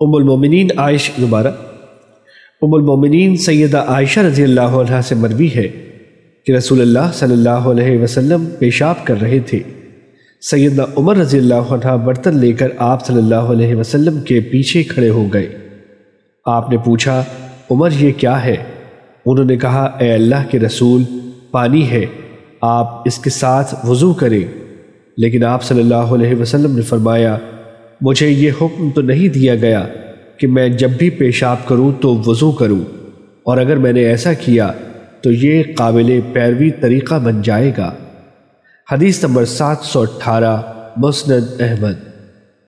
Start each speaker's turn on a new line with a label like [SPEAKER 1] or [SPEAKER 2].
[SPEAKER 1] ام المومنین عائش دوبارہ ام المومنین سیدہ عائشہ رضی اللہ عنہ سے مروی ہے کہ رسول اللہ صلی اللہ علیہ وسلم پیشاب کر رہے تھے سیدہ عمر رضی اللہ عنہ برتن لے کر آپ صلی اللہ علیہ وسلم کے پیچھے کھڑے ہو گئے آپ نے پوچھا عمر یہ کیا ہے انہوں نے کہا اے اللہ کے رسول پانی ہے آپ اس کے ساتھ وضو کریں لیکن آپ صلی اللہ علیہ وسلم نے فرمایا مجھے یہ حکم تو نہیں دیا گیا کہ میں جب بھی پیشاب کروں تو وضو کروں، اور اگر میں نے ایسا کیا تو یہ قابل پیروی طریقہ بن جائے گا۔ حدیث نمبر سات سو اٹھارہ، مسند احمد۔